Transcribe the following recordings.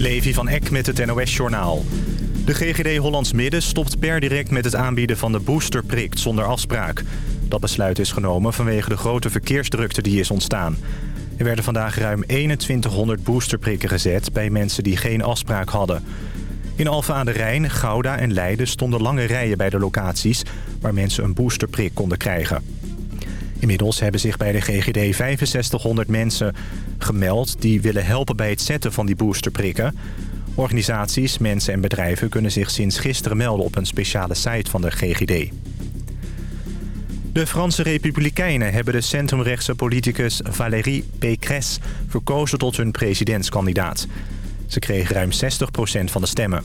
Levi van Eck met het NOS-journaal. De GGD Hollands Midden stopt per direct met het aanbieden van de boosterprik zonder afspraak. Dat besluit is genomen vanwege de grote verkeersdrukte die is ontstaan. Er werden vandaag ruim 2100 boosterprikken gezet bij mensen die geen afspraak hadden. In Alphen aan de Rijn, Gouda en Leiden stonden lange rijen bij de locaties... waar mensen een boosterprik konden krijgen. Inmiddels hebben zich bij de GGD 6500 mensen gemeld... die willen helpen bij het zetten van die boosterprikken. Organisaties, mensen en bedrijven kunnen zich sinds gisteren melden... op een speciale site van de GGD. De Franse Republikeinen hebben de centrumrechtse politicus Valérie Pécresse... verkozen tot hun presidentskandidaat. Ze kreeg ruim 60% van de stemmen.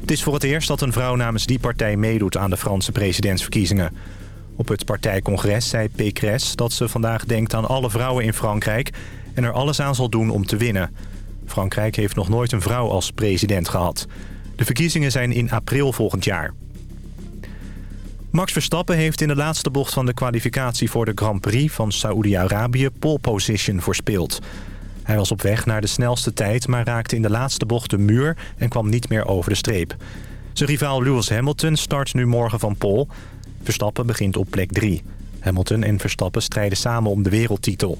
Het is voor het eerst dat een vrouw namens die partij meedoet aan de Franse presidentsverkiezingen. Op het partijcongres zei Pécresse dat ze vandaag denkt aan alle vrouwen in Frankrijk... en er alles aan zal doen om te winnen. Frankrijk heeft nog nooit een vrouw als president gehad. De verkiezingen zijn in april volgend jaar. Max Verstappen heeft in de laatste bocht van de kwalificatie voor de Grand Prix van Saoedi-Arabië pole position verspeeld. Hij was op weg naar de snelste tijd, maar raakte in de laatste bocht de muur en kwam niet meer over de streep. Zijn rivaal Lewis Hamilton start nu morgen van pole. Verstappen begint op plek 3. Hamilton en Verstappen strijden samen om de wereldtitel.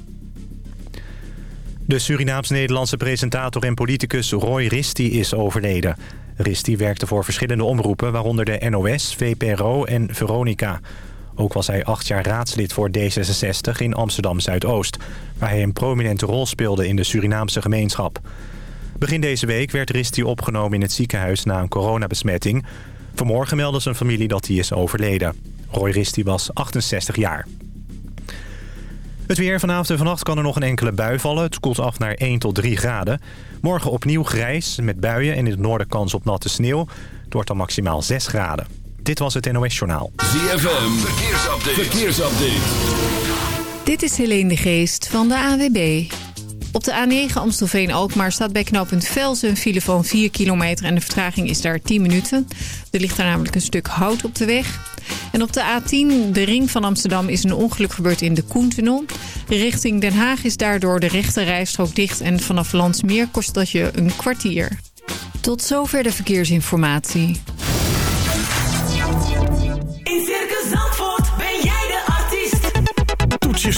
De Surinaams-Nederlandse presentator en politicus Roy Risti is overleden. Risti werkte voor verschillende omroepen, waaronder de NOS, VPRO en Veronica. Ook was hij acht jaar raadslid voor D66 in Amsterdam-Zuidoost... waar hij een prominente rol speelde in de Surinaamse gemeenschap. Begin deze week werd Risti opgenomen in het ziekenhuis na een coronabesmetting. Vanmorgen meldde zijn familie dat hij is overleden. Roy Risti was 68 jaar. Het weer vanavond en vannacht kan er nog een enkele bui vallen. Het koelt af naar 1 tot 3 graden. Morgen opnieuw grijs met buien en in het noorden kans op natte sneeuw. Het wordt dan maximaal 6 graden. Dit was het NOS Journaal. ZFM, verkeersupdate. verkeersupdate. Dit is Helene de Geest van de AWB. Op de A9 Amstelveen-Alkmaar staat bij knooppunt Velzen een file van 4 kilometer... en de vertraging is daar 10 minuten. Er ligt daar namelijk een stuk hout op de weg. En op de A10, de ring van Amsterdam, is een ongeluk gebeurd in de Koentunnel. Richting Den Haag is daardoor de rechte rijstrook dicht... en vanaf Landsmeer kost dat je een kwartier. Tot zover de verkeersinformatie.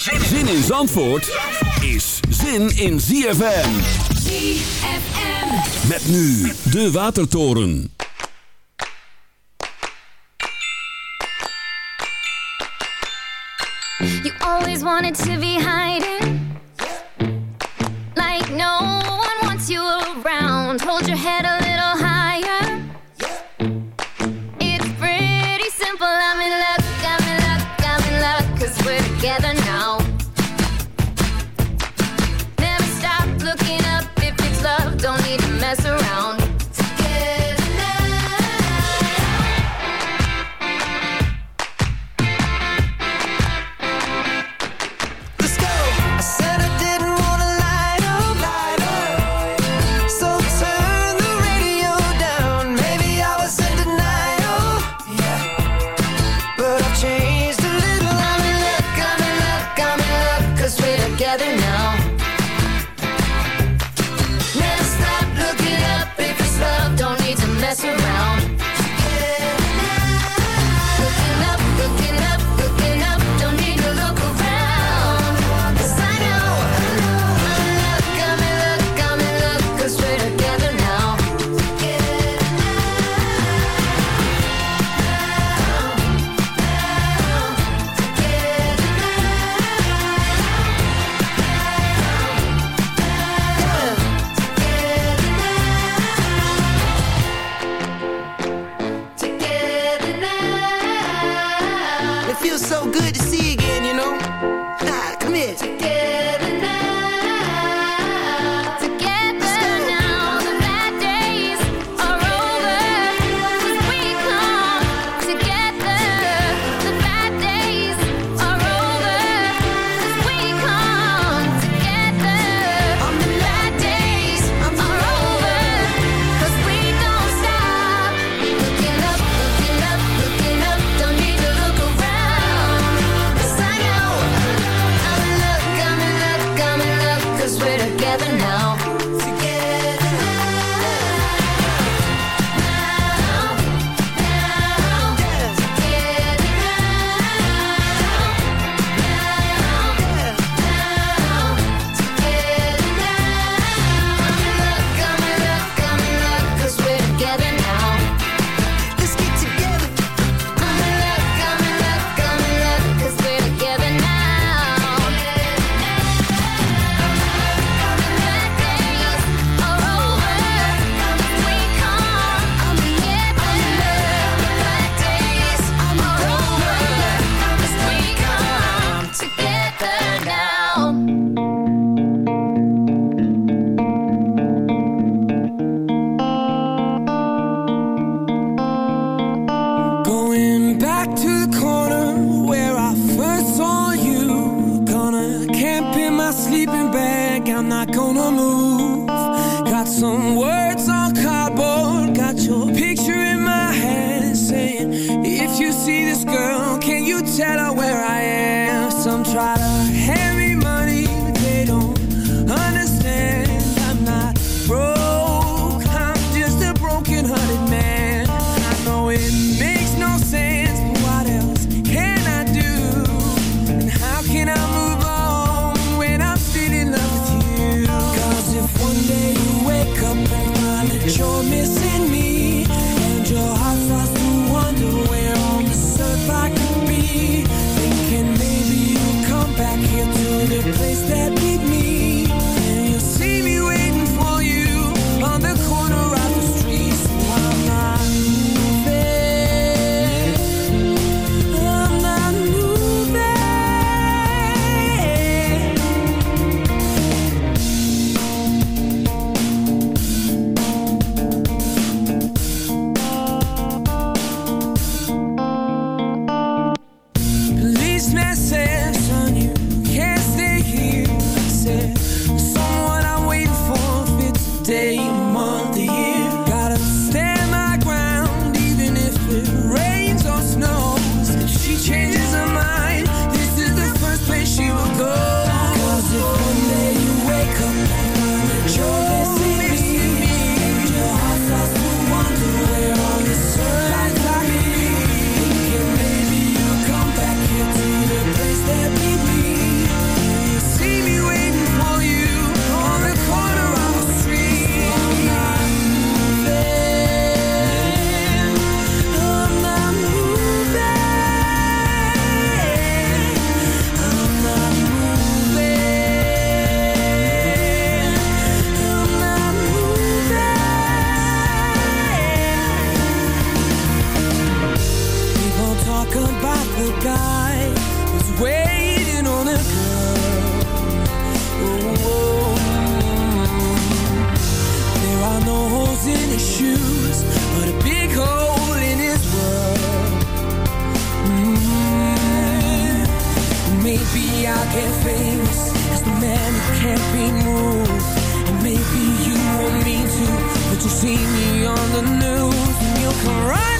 Zin in Zandvoort is zin in ZFM. ZFM. Met nu de Watertoren. You always wanted to be hiding. famous as the man who can't be moved. And maybe you want me to, but you see me on the news and you'll come right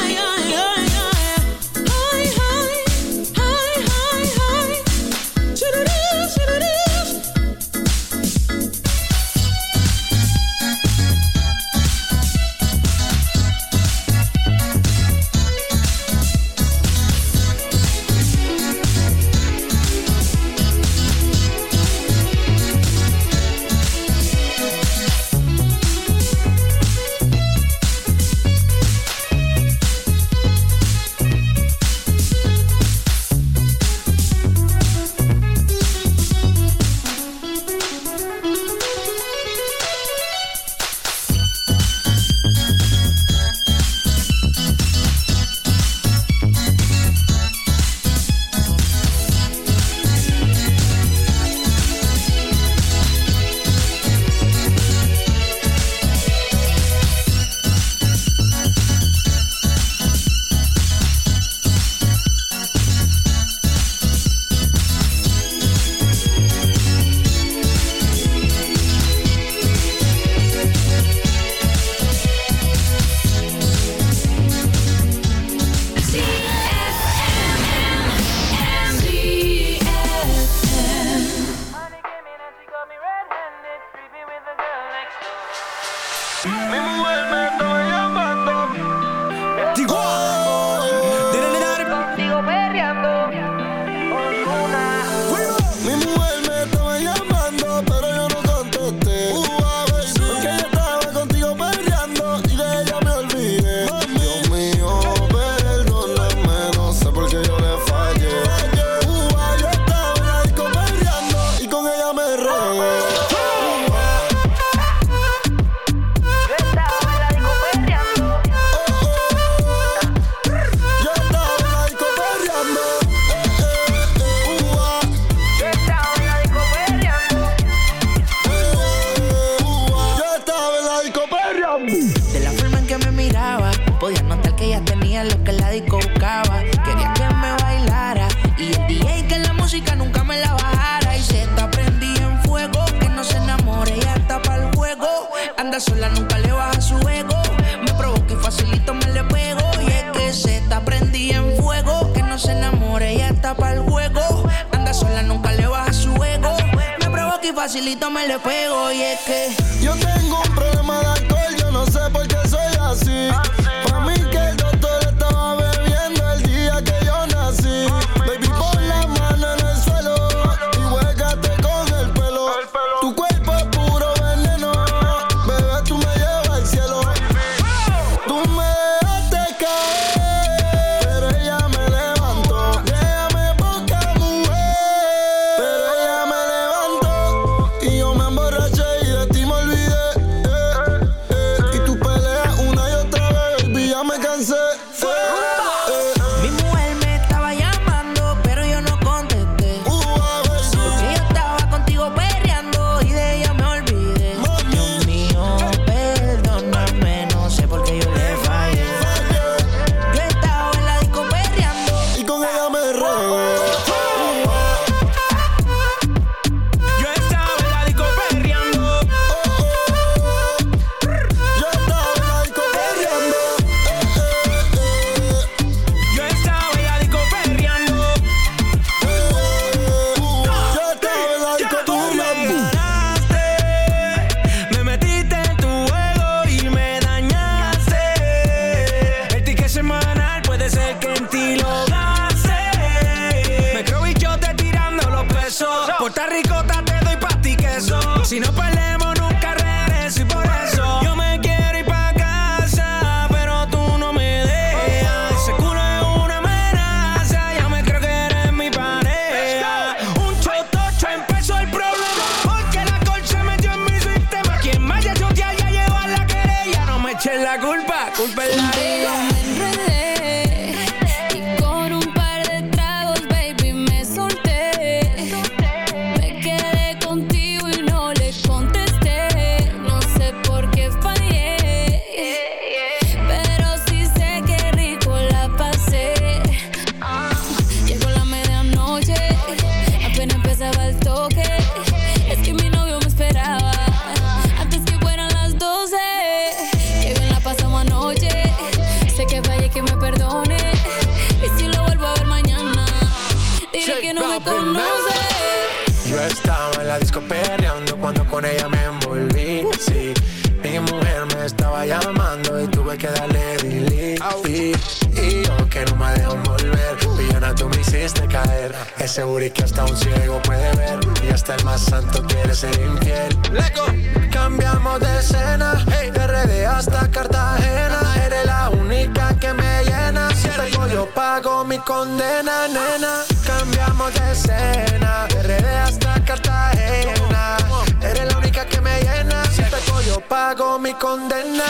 condena, nena. Cambiamos de escena, desde hasta Cartagena. Eres la única que me llena. Si te yo pago mi condena.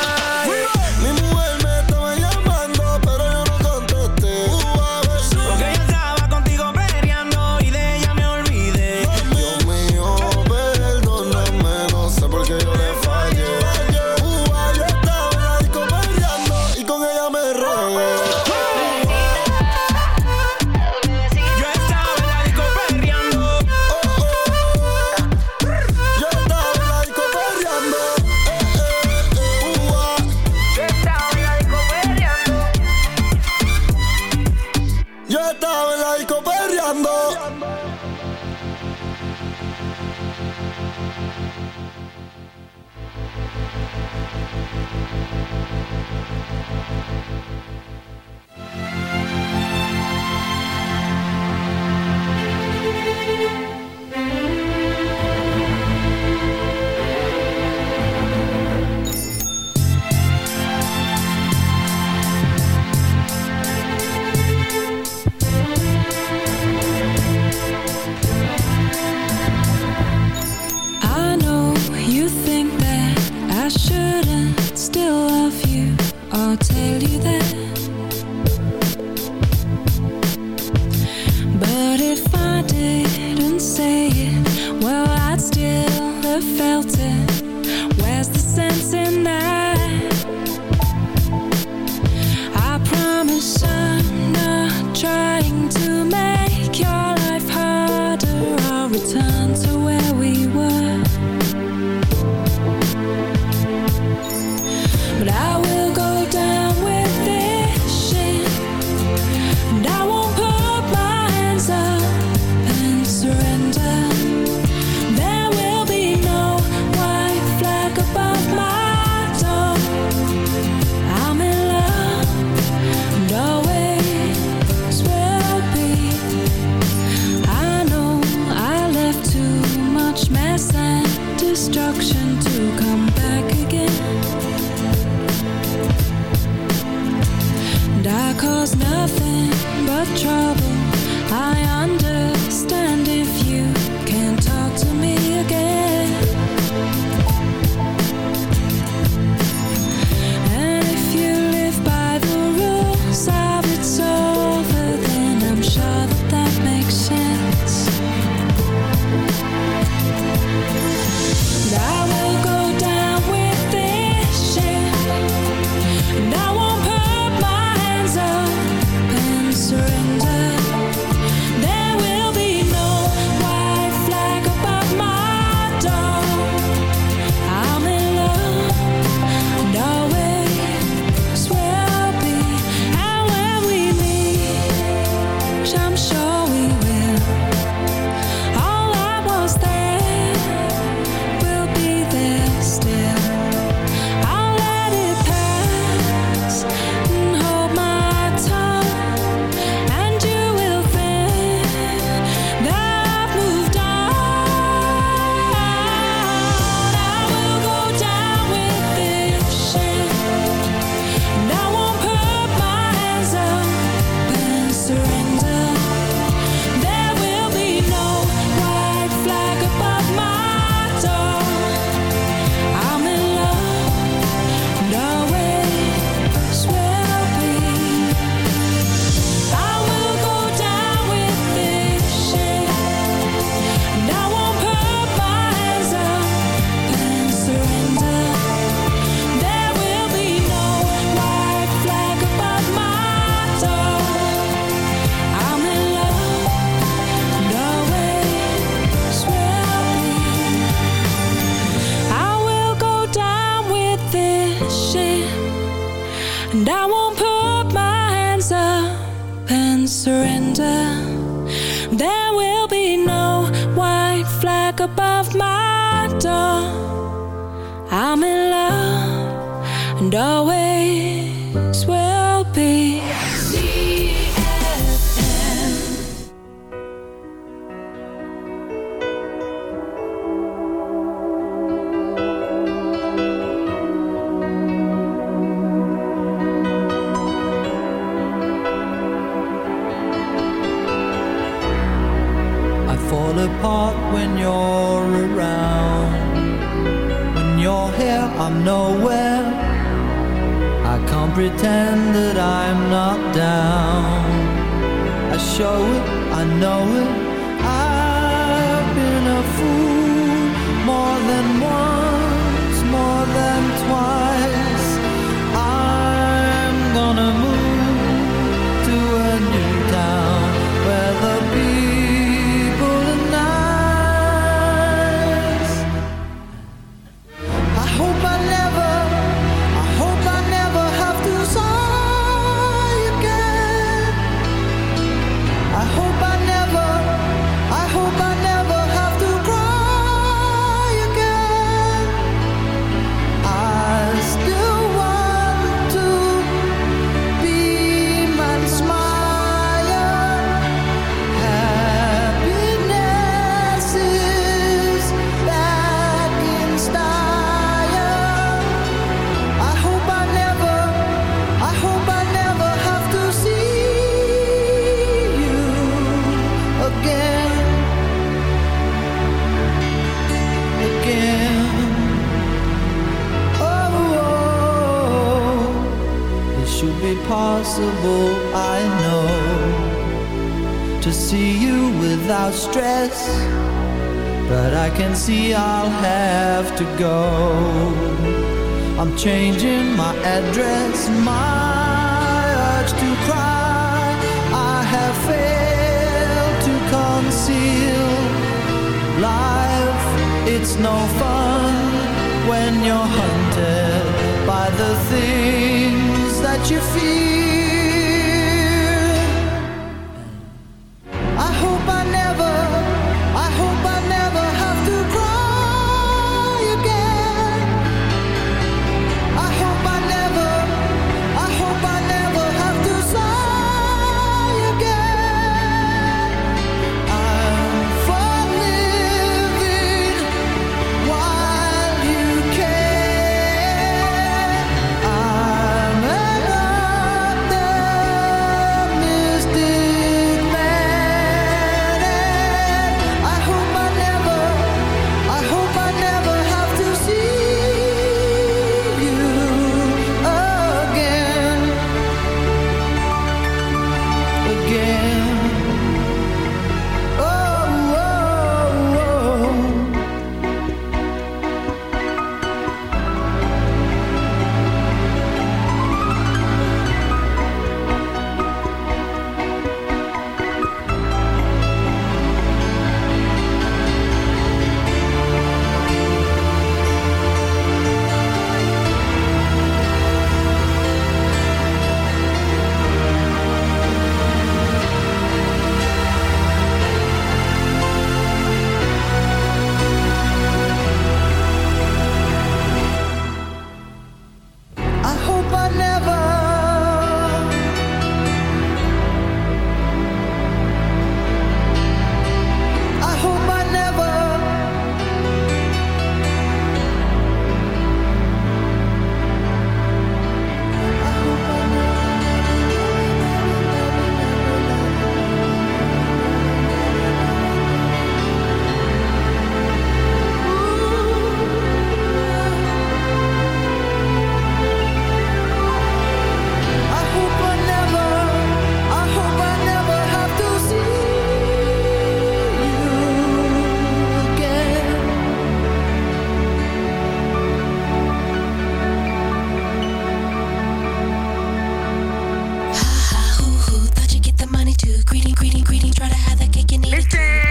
Greedy, greedy, greeting. Try to have that cake and eat it too.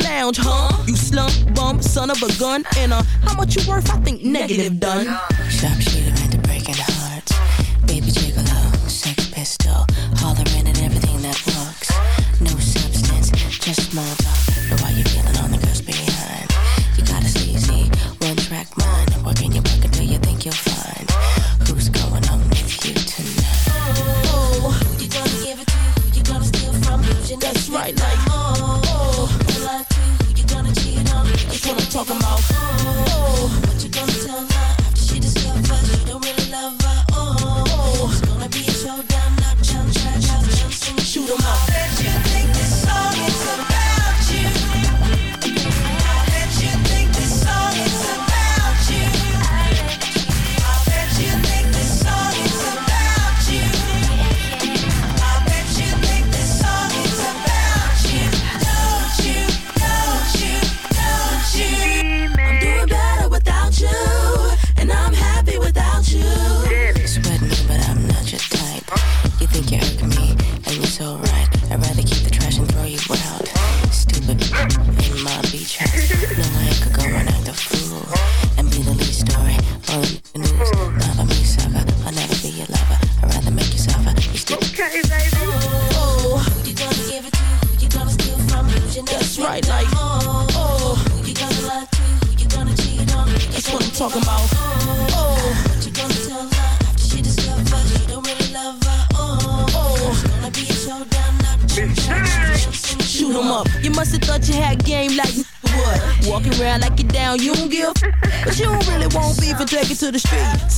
lounge, huh? You slump bum, son of a gun, and uh, how much you worth? I think negative done. Sharpshooter into breaking hearts. Baby gigolo, sex pistol. Hollering the street.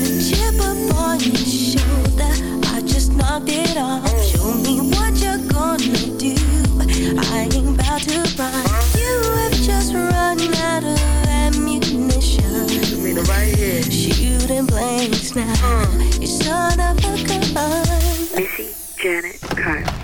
A chip up on your shoulder. I just knocked it off. Show me what you're gonna do. I ain't to run. You have just run out of ammunition. Shooting blanks now. Uh. You son of a. Missy Janet Carter.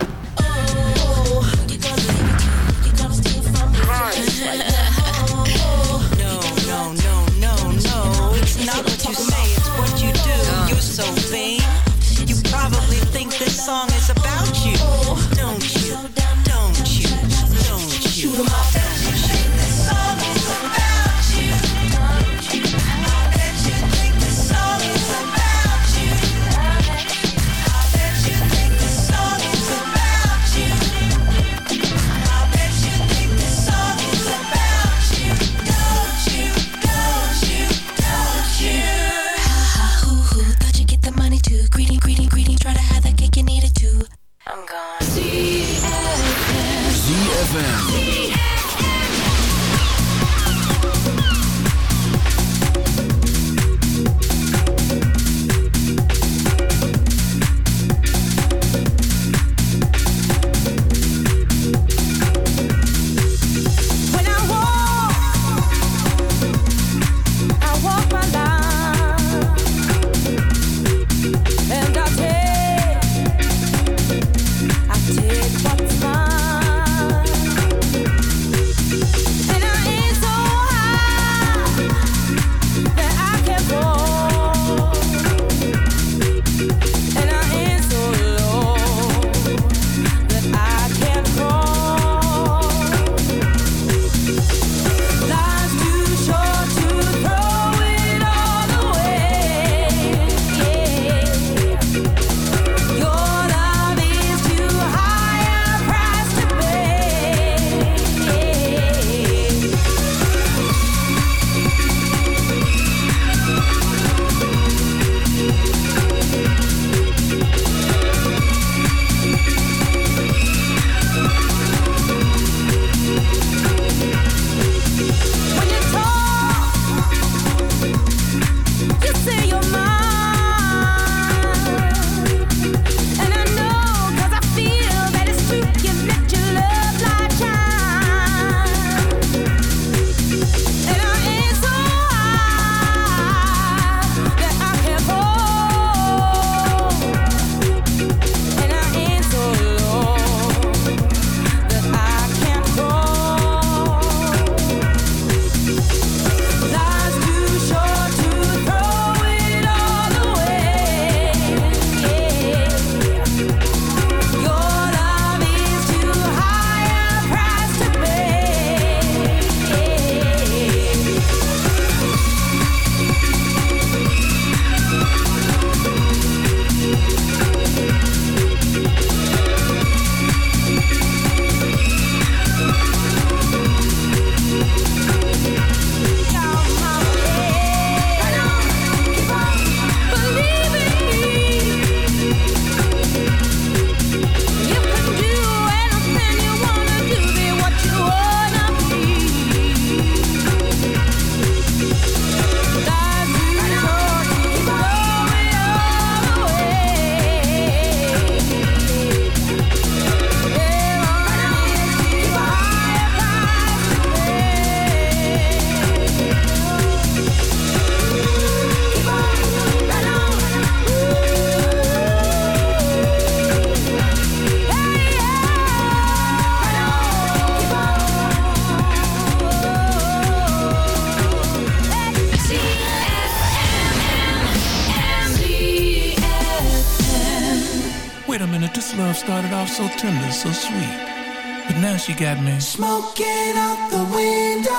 got me smoking out the window.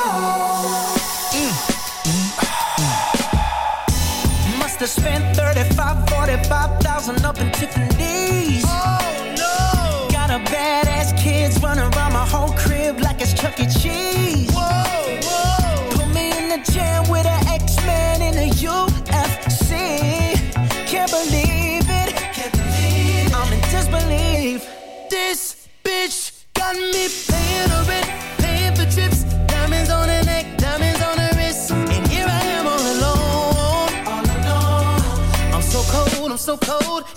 Mm. Mm. mm. mm. Must have spent 35, 45,000 up in Tiffany cold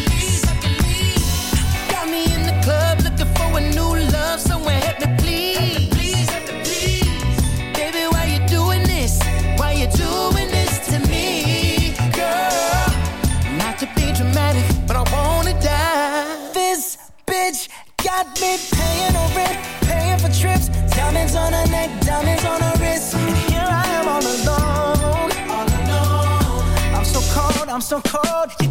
so cold. You